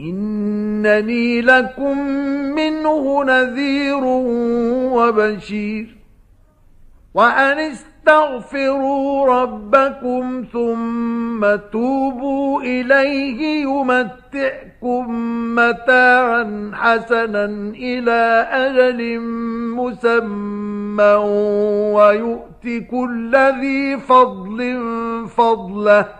إنني لكم منه نذير وبشير. وأن استغفروا ربكم ثم توبوا إليه يمتعكم متاعا حسنا إلى أجل مسمى ويؤتي كل ذي فضل فضله.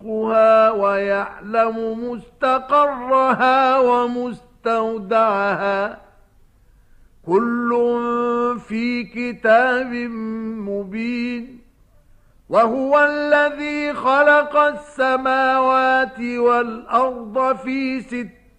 رزقها ويعلم مستقرها ومستودعها. كل في كتاب مبين. وهو الذي خلق السماوات والأرض في ست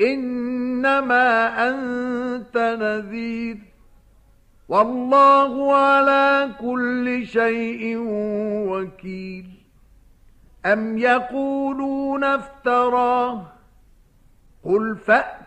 إنما أنت نذير. والله على كل شيء وكيل. أم يقولون افتراه؟ قل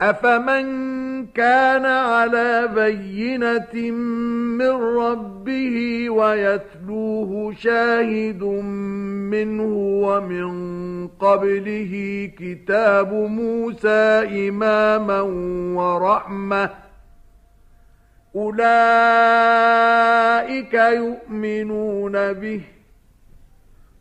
أفمن كان على بينة من ربه ويتلوه شاهد منه ومن قبله كتاب موسى إماما ورحمة أولئك يؤمنون به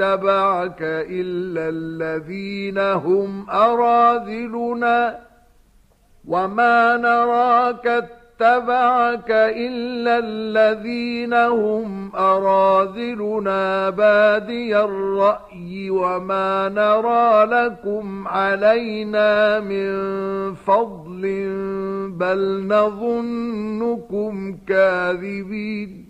اتبعك إلا الذين هم أراذلنا وما نراك اتبعك إلا الذين هم أراذلنا بادي الرأي وما نرى لكم علينا من فضل بل نظنكم كاذبين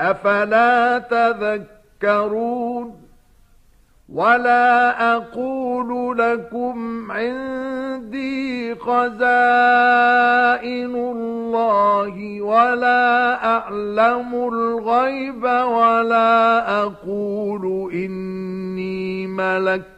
أفلا تذكرون ولا أقول لكم عندي خزائن الله ولا أعلم الغيب ولا أقول إني ملك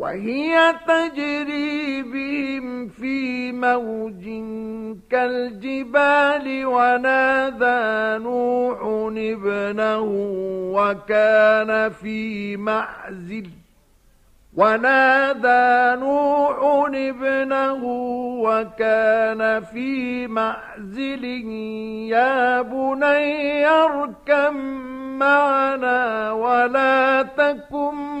وهي تجري بهم في موج كالجبال ونادى نوح ابنه وكان في معزل. ونادى نوح ابنه وكان في معزل. يا بني اركم معنا ولا تكن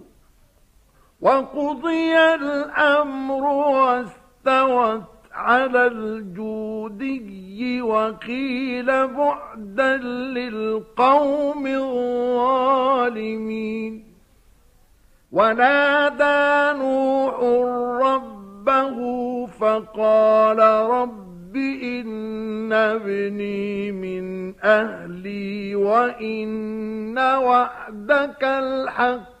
وقضي الأمر واستوت على الجودي وقيل بعدا للقوم الظالمين. ونادى نوح ربه فقال رب إن ابني من أهلي وإن وعدك الحق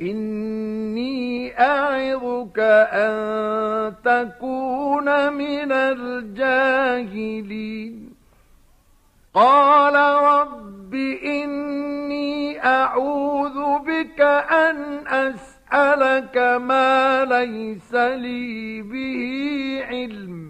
إني أعظك أن تكون من الجاهلين. قال رب إني أعوذ بك أن أسألك ما ليس لي به علم.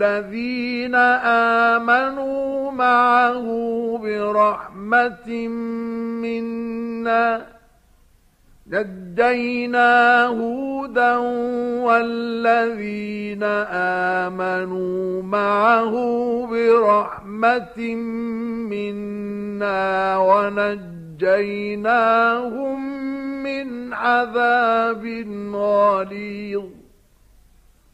الذين آمنوا معه برحمة منا نجينا هودا والذين آمنوا معه برحمة منا ونجيناهم من عذاب غليظ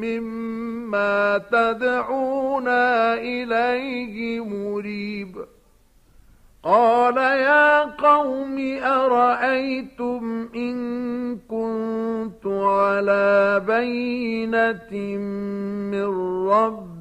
مما تدعونا إليه مريب قال يا قوم أرأيتم إن كنت على بينة من ربي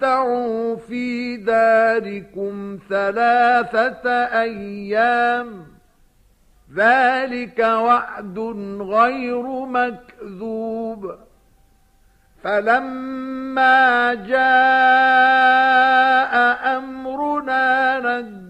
تمتعوا في داركم ثلاثة أيام. ذلك وعد غير مكذوب. فلما جاء أمرنا نجينا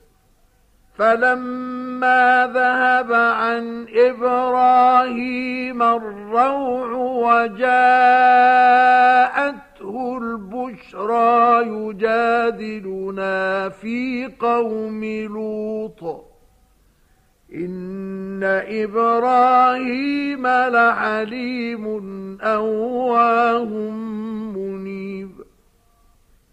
فلما ذهب عن إبراهيم الروع وجاءته البشرى بشرى يجادلنا في قوم لوط. إن إبراهيم لحليم أواه منيب.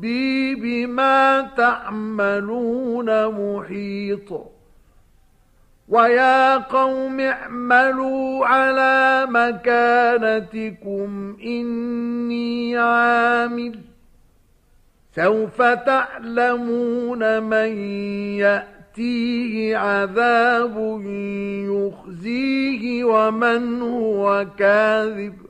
ربي بما تعملون محيط ويا قوم اعملوا على مكانتكم إني عامل سوف تعلمون من يأتيه عذاب يخزيه ومن هو كاذب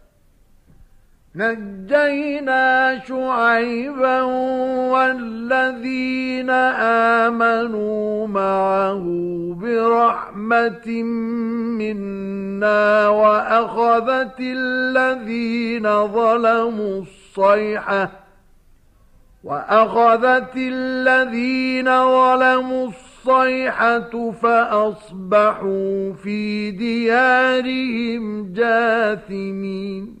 نجينا شعيبا والذين آمنوا معه برحمة منا وأخذت الذين ظلموا الصيحة وأخذت الذين ظلموا الصيحة فأصبحوا في ديارهم جاثمين.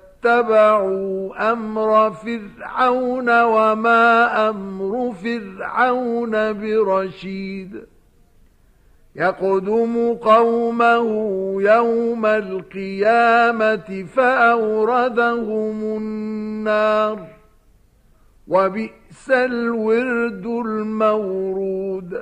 اتبعوا أمر فرعون وما أمر فرعون برشيد يقدم قومه يوم القيامة فأوردهم النار وبئس الورد المورود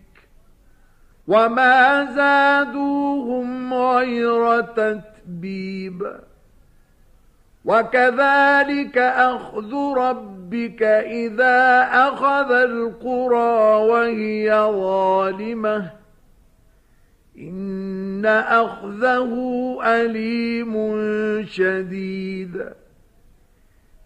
وما زادوهم غير تتبيب وكذلك أخذ ربك إذا أخذ القرى وهي ظالمة إن أخذه أليم شديد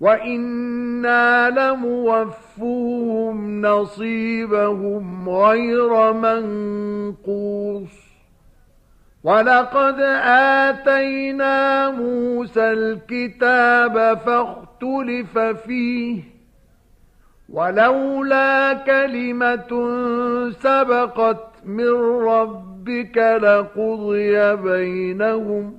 وَإِنَّا لَمُوَفُّوهُمْ نَصِيبَهُمْ غَيْرَ مَنقُوصٍ وَلَقَدْ آتَيْنَا مُوسَى الْكِتَابَ فَاخْتُلِفَ فِيهِ وَلَوْلَا كَلِمَةٌ سَبَقَتْ مِنْ رَبِّكَ لَقُضِيَ بَيْنَهُمْ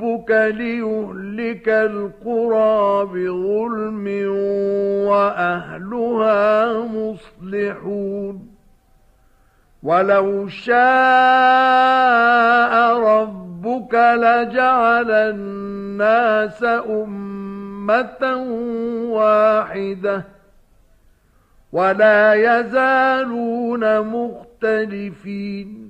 ربك ليهلك القرى بظلم وأهلها مصلحون. ولو شاء ربك لجعل الناس أمة واحدة ولا يزالون مختلفين.